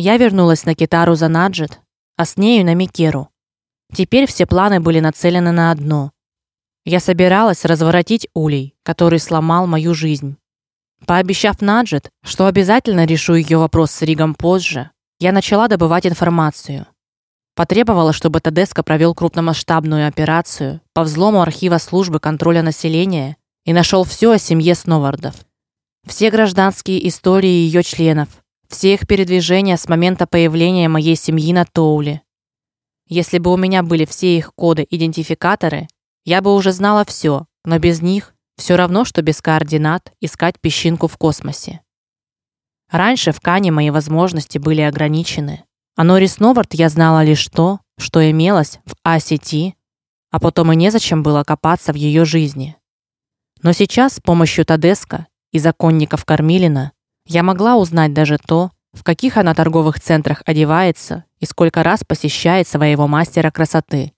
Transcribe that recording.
Я вернулась на Китару за Наджет, а с нею на Микеру. Теперь все планы были нацелены на одно. Я собиралась разворотить улей, который сломал мою жизнь. Пообещав Наджет, что обязательно решу ее вопрос с Ригом позже, я начала добывать информацию. Потребовала, чтобы Тадеско провел крупномасштабную операцию по взлому архива службы контроля населения и нашел все о семье Сновардов. Все гражданские истории ее членов, все их передвижения с момента появления моей семьи на Тоуле. Если бы у меня были все их коды-идентификаторы, я бы уже знала все, но без них все равно что без координат искать песчинку в космосе. Раньше в Кане мои возможности были ограничены. А Норис Новард я знала лишь то, что имелось в А-сети, а потом и незачем было копаться в ее жизни. Но сейчас с помощью Тадеска и законников Кармилина я могла узнать даже то, в каких она торговых центрах одевается и сколько раз посещает своего мастера красоты.